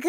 ぐ。